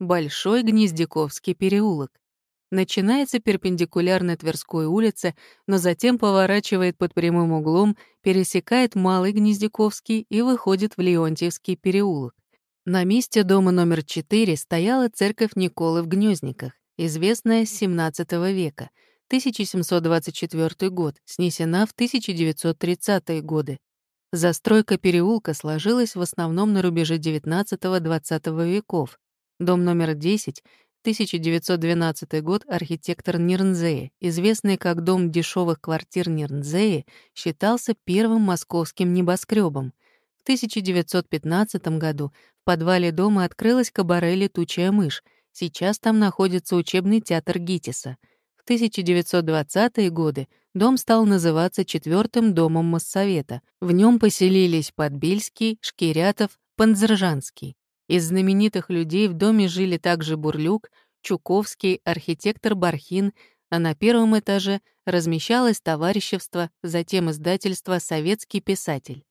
Большой Гнездяковский переулок. Начинается перпендикулярно Тверской улице, но затем поворачивает под прямым углом, пересекает Малый Гнездяковский и выходит в Леонтьевский переулок. На месте дома номер 4 стояла церковь Николы в Гнездниках, известная с XVII века, 1724 год, снесена в 1930-е годы. Застройка переулка сложилась в основном на рубеже XIX-XX веков. Дом номер 10 1912 год архитектор Нирнзее, известный как дом дешевых квартир Нирнзее, считался первым московским небоскребом. В 1915 году в подвале дома открылась кабаре «Летучая мышь». Сейчас там находится учебный театр ГИТИСа. В 1920-е годы дом стал называться четвертым домом Моссовета. В нем поселились Подбельский, Шкирятов, Панзержанский. Из знаменитых людей в доме жили также Бурлюк, Чуковский, архитектор Бархин, а на первом этаже размещалось товарищество, затем издательство «Советский писатель».